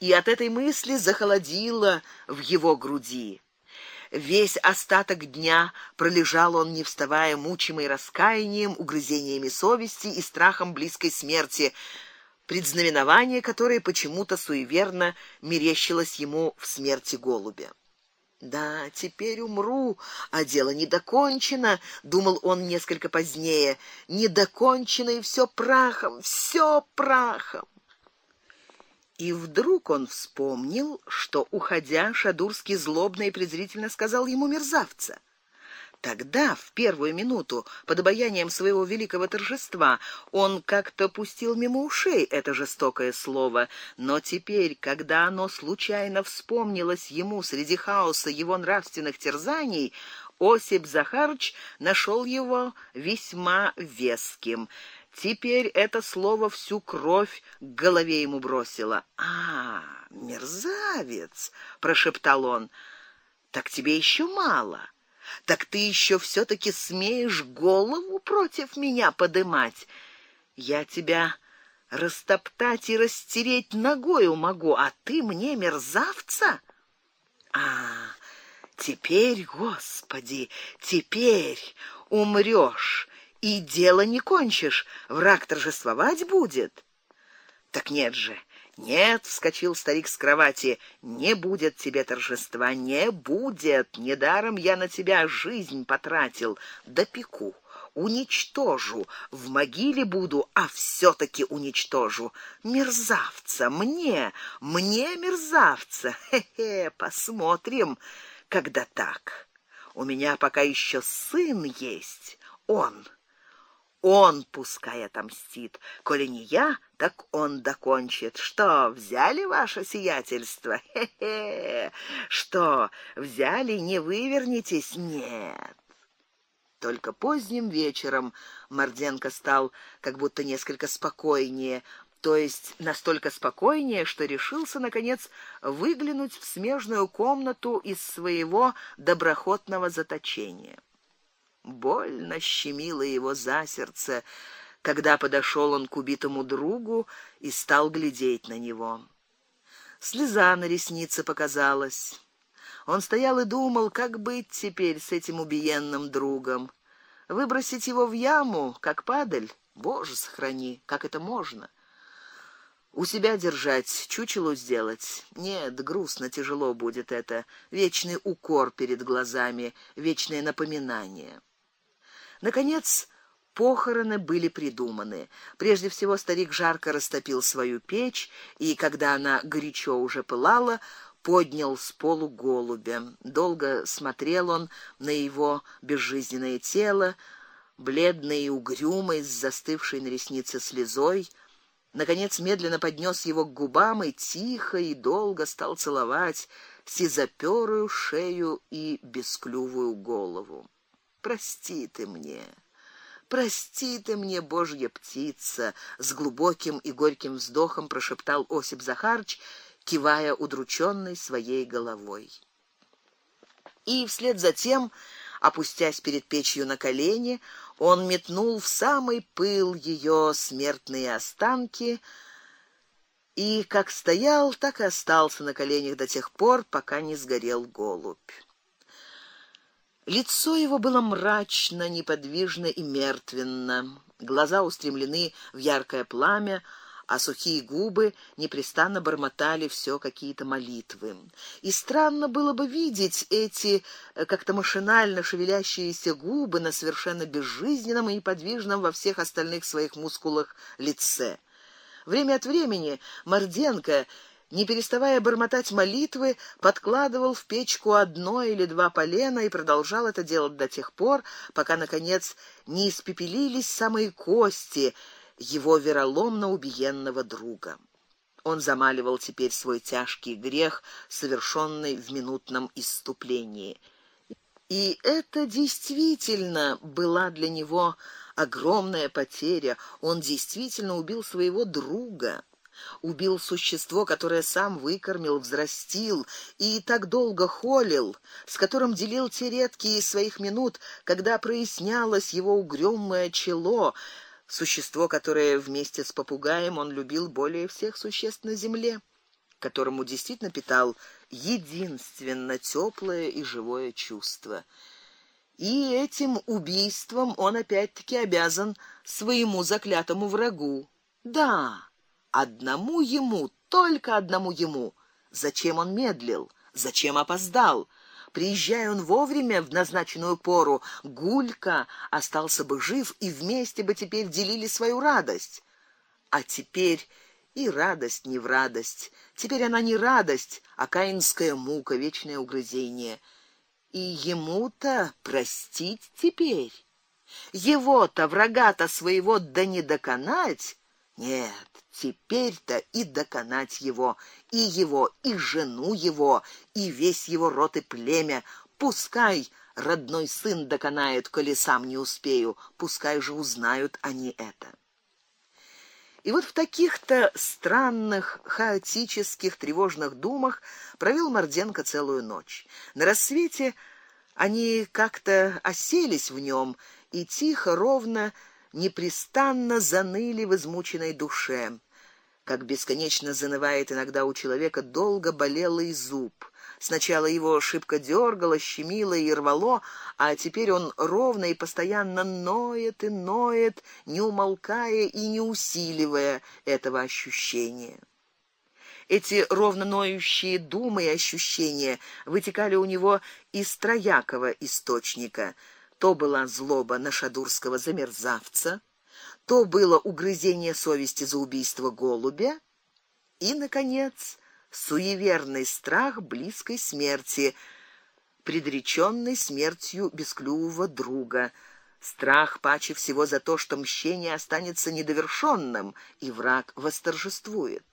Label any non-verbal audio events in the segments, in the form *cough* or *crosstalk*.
и от этой мысли захолодело в его груди. Весь остаток дня пролежал он, не вставая, мучимый раскаянием, угрызениями совести и страхом близкой смерти, предзнаменование которое почему-то суеверно мерещилось ему в смерти голубя. Да, теперь умру, а дело не докончено, думал он несколько позднее. Не докончено и все прахом, все прахом. И вдруг он вспомнил, что уходя, Шадурский злобно и презрительно сказал ему мерзавца. Тогда, в первую минуту, под обаянием своего великого торжества, он как-то пустил мимо ушей это жестокое слово, но теперь, когда оно случайно вспомнилось ему среди хаоса его нравственных терзаний, Осип Захарч нашел его весьма веским. Теперь это слово всю кровь к голове ему бросило. А, мерзавец, прошептал он. Так тебе еще мало. Так ты еще все таки смеешь голову против меня подымать. Я тебя растоптать и растереть ногою могу, а ты мне мерзавца? А, теперь, Господи, теперь умрёшь и дело не кончишь, враг торжествовать будет. Так нет же, нет, вскочил старик с кровати. Не будет тебе торжества, не будет. Недаром я на тебя жизнь потратил, допеку, уничтожу, в могиле буду, а все таки уничтожу. Мерзавца мне, мне мерзавца. *laughs* Хе-хе, посмотрим, когда так. У меня пока еще сын есть, он он пускай отомстит. Коли не я, так он докончит. Что, взяли ваше сиятельство? Хе-хе. Что, взяли, не вывернитесь? Нет. Только поздним вечером Морденко стал как будто несколько спокойнее, то есть настолько спокойнее, что решился наконец выглянуть в смежную комнату из своего доброхотного заточения. Больно щемило его за сердце, когда подошел он к убитому другу и стал глядеть на него. Слеза на реснице показалась. Он стоял и думал, как быть теперь с этим убиенным другом. Выбросить его в яму, как падаль? Боже, сохрани, как это можно? У себя держать, чучело сделать. Нет, грустно, тяжело будет это. Вечный укор перед глазами, вечное напоминание. Наконец, похороны были придуманы. Прежде всего старик жарко растопил свою печь, и когда она горячо уже пылала, поднял с полу голубя. Долго смотрел он на его безжизненное тело, бледный и угрюмый, с застывшей на реснице слезой. Наконец медленно поднес его к губам и тихо и долго стал целовать сизоперую шею и бесклювую голову. Прости ты мне. Прости ты мне, Божья птица, с глубоким и горьким вздохом прошептал Осип Захарч, кивая удрученной своей головой. И вслед за тем, опустясь перед печью на колени, он метнул в самый пыл ее смертные останки и как стоял, так и остался на коленях до тех пор, пока не сгорел голубь. Лицо его было мрачно, неподвижно и мертвенно. Глаза устремлены в яркое пламя, а сухие губы непрестанно бормотали все какие-то молитвы. И странно было бы видеть эти э, как-то машинально шевелящиеся губы на совершенно безжизненном и неподвижном во всех остальных своих мускулах лице. Время от времени Морденко не переставая бормотать молитвы, подкладывал в печку одно или два полена и продолжал это делать до тех пор, пока наконец не испепелились самые кости его вероломно убиенного друга. Он замаливал теперь свой тяжкий грех, совершенный в минутном исступлении. И это действительно была для него огромная потеря. Он действительно убил своего друга убил существо, которое сам выкормил, взрастил и так долго холил, с которым делил те редкие своих минут, когда прояснялось его угрюмое чело, существо, которое вместе с попугаем он любил более всех существ на земле. которому действительно питал единственно теплое и живое чувство. И этим убийством он опять-таки обязан своему заклятому врагу. Да, одному ему, только одному ему. Зачем он медлил? Зачем опоздал? Приезжая он вовремя в назначенную пору, Гулька остался бы жив и вместе бы теперь делили свою радость. А теперь и радость не в радость. Теперь она не радость, а каинская мука, вечное угрызение. И ему-то простить теперь. Его-то врага-то своего да не доконать. Нет, теперь-то и доконать его, и его, и жену его, и весь его род и племя. Пускай родной сын доконает, коли сам не успею, пускай же узнают они это. И вот в таких-то странных, хаотических, тревожных думах провел Морденко целую ночь. На рассвете они как-то оселись в нем и тихо, ровно, непрестанно заныли в измученной душе. Как бесконечно занывает иногда у человека долго болелый зуб. Сначала его шибко дергало, щемило и рвало, а теперь он ровно и постоянно ноет и ноет, не умолкая и не усиливая этого ощущения. Эти ровно ноющие думы и ощущения вытекали у него из троякого источника. То была злоба на шадурского замерзавца, то было угрызение совести за убийство голубя, и наконец, суеверный страх близкой смерти, предреченной смертью бесклювого друга. Страх паче всего за то, что мщение останется недовершенным, и враг восторжествует.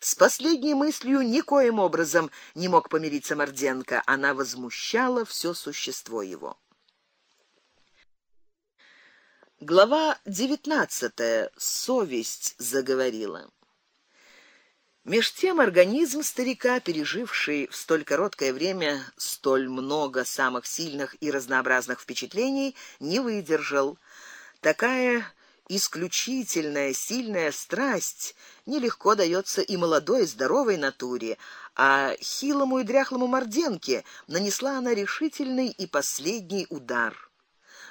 С последней мыслью никоим образом не мог помириться Морденко, она возмущала все существо его. Глава девятнадцатая. Совесть заговорила. Меж тем организм старика, переживший в столь короткое время столь много самых сильных и разнообразных впечатлений, не выдержал. Такая исключительная сильная страсть нелегко дается и молодой здоровой натуре, а хилому и дряхлому морденке нанесла она решительный и последний удар.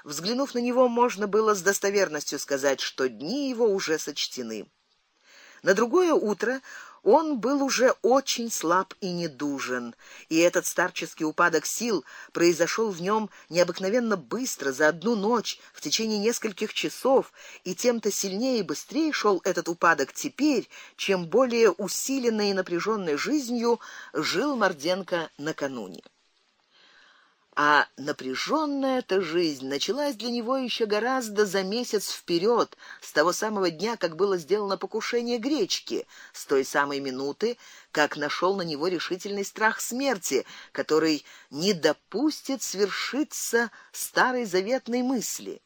Взглянув на него, можно было с достоверностью сказать, что дни его уже сочтены. На другое утро он был уже очень слаб и недужен, и этот старческий упадок сил произошел в нем необыкновенно быстро за одну ночь, в течение нескольких часов, и тем-то сильнее и быстрее шел этот упадок теперь, чем более усиленной и напряженной жизнью жил Морденко накануне. А напряженная эта жизнь началась для него еще гораздо за месяц вперед, с того самого дня, как было сделано покушение гречки, с той самой минуты, как нашел на него решительный страх смерти, который не допустит свершиться старой заветной мысли.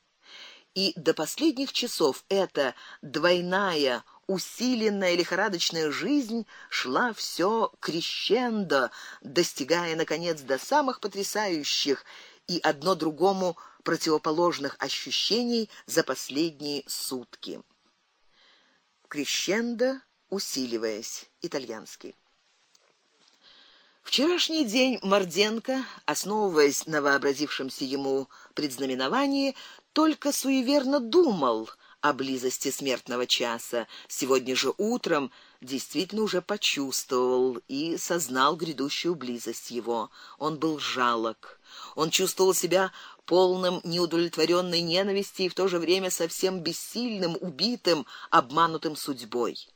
И до последних часов эта двойная усиленная лихорадочная жизнь шла все крещендо, достигая наконец до самых потрясающих и одно другому противоположных ощущений за последние сутки. Крещендо, усиливаясь, итальянский. Вчерашний день Морденко, основываясь на вообразившемся ему предзнаменовании, только суеверно думал о близости смертного часа. Сегодня же утром действительно уже почувствовал и сознал грядущую близость его. Он был жалок. Он чувствовал себя полным неудовлетворенной ненависти и в то же время совсем бессильным, убитым, обманутым судьбой.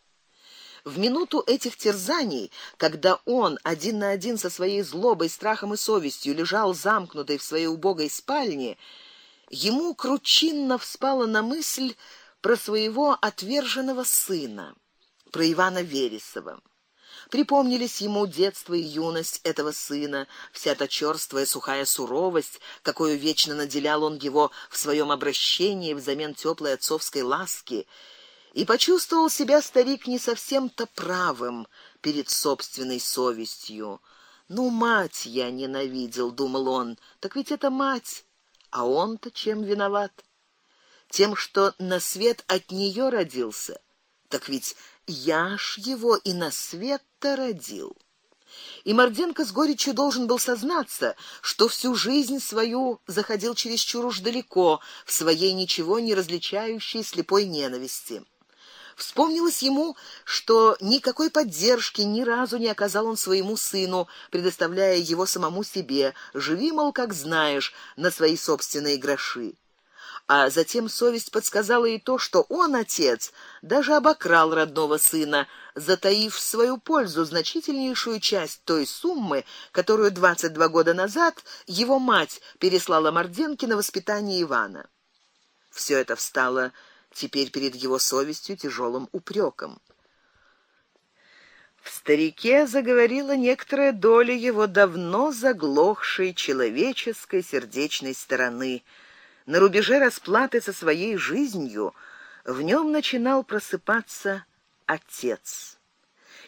В минуту этих терзаний, когда он один на один со своей злобой, страхом и совестью лежал замкнутый в своей убогой спальне, ему кручинно вспала на мысль про своего отверженного сына, про Ивана Вересова. Припомнились ему детство и юность этого сына, вся та чёрствая сухая суровость, какой вечно наделял он его в своем обращении взамен теплой отцовской ласки, и почувствовал себя старик не совсем-то правым перед собственной совестью. Ну мать я ненавидел, думал он. Так ведь это мать, а он-то чем виноват? Тем, что на свет от нее родился. Так ведь я ж его и на свет-то родил. И Морденко с горечью должен был сознаться, что всю жизнь свою заходил чересчур уж далеко в своей ничего не различающей слепой ненависти. Вспомнилось ему, что никакой поддержки ни разу не оказал он своему сыну, предоставляя его самому себе. Живи, мол, как знаешь, на свои собственные гроши. А затем совесть подсказала и то, что он, отец, даже обокрал родного сына, затаив в свою пользу значительнейшую часть той суммы, которую двадцать два года назад его мать переслала Морденке на воспитание Ивана. Все это встало теперь перед его совестью тяжелым упреком. В старике заговорила некоторая доля его давно заглохшей человеческой сердечной стороны. На рубеже расплаты со своей жизнью в нем начинал просыпаться отец.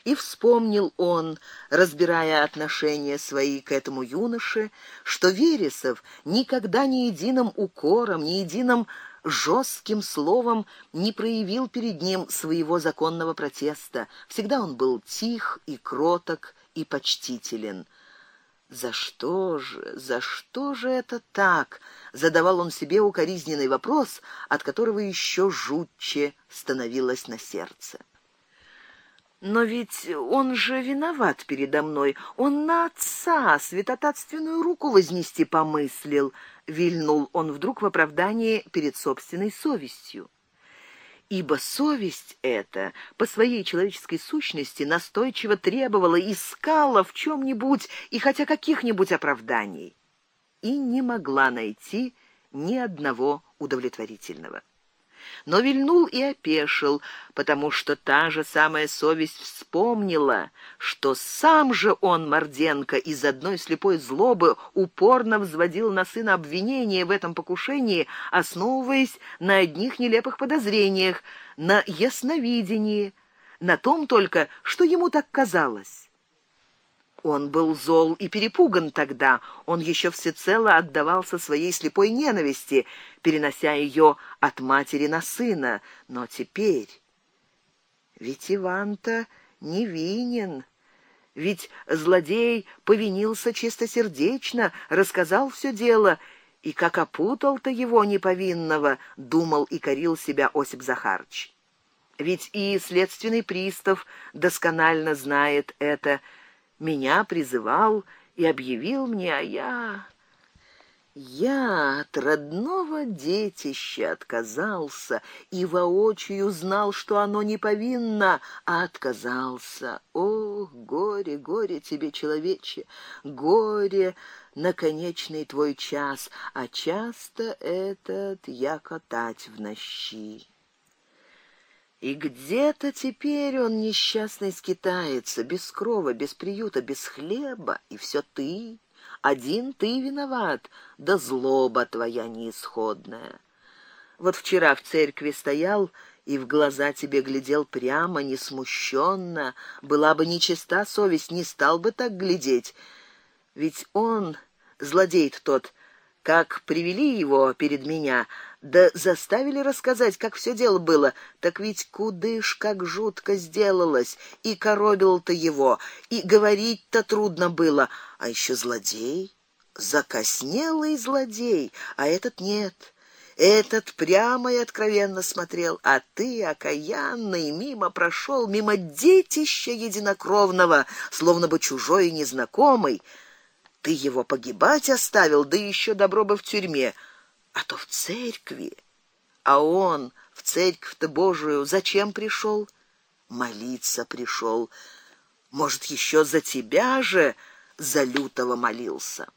И вспомнил он, разбирая отношения свои к этому юноше, что Вересов никогда ни единым укором, ни единым жестким словом не проявил перед ним своего законного протеста. Всегда он был тих и кроток и почтителен. За что же, за что же это так? задавал он себе укоризненный вопрос, от которого еще жутче становилось на сердце. Но ведь он же виноват передо мной. Он на отца святотатственную руку вознести помыслил, вильнул он вдруг в оправдании перед собственной совестью. Ибо совесть эта по своей человеческой сущности настойчиво требовала, искала в чем нибудь и хотя каких-нибудь оправданий, и не могла найти ни одного удовлетворительного но вильнул и опешил, потому что та же самая совесть вспомнила, что сам же он, Морденко, из одной слепой злобы упорно взводил на сына обвинение в этом покушении, основываясь на одних нелепых подозрениях, на ясновидении, на том только, что ему так казалось. Он был зол и перепуган тогда, он еще всецело отдавался своей слепой ненависти, перенося ее от матери на сына, но теперь ведь Иван-то невинен. Ведь злодей повинился чистосердечно, рассказал все дело, и как опутал-то его неповинного, думал и корил себя Осип Захарч. Ведь и следственный пристав досконально знает это, меня призывал и объявил мне, а я... Я от родного детища отказался и воочию знал, что оно не повинно, а отказался. О, горе, горе тебе, человече, горе на конечный твой час, а часто этот я катать в нощи. И где-то теперь он несчастный скитается, без крова, без приюта, без хлеба, и все ты, один ты виноват, да злоба твоя неисходная. Вот вчера в церкви стоял и в глаза тебе глядел прямо, не смущенно, была бы нечиста совесть, не стал бы так глядеть. Ведь он, злодей тот, как привели его перед меня, да заставили рассказать, как все дело было, так ведь кудыш как жутко сделалось, и коробил-то его, и говорить-то трудно было, а еще злодей, закоснелый злодей, а этот нет. Этот прямо и откровенно смотрел, а ты, окаянный, мимо прошел, мимо детища единокровного, словно бы чужой и незнакомый. Ты его погибать оставил, да еще добро бы в тюрьме а то в церкви. А он в церковь-то Божию зачем пришел? Молиться пришел. Может, еще за тебя же за лютого молился.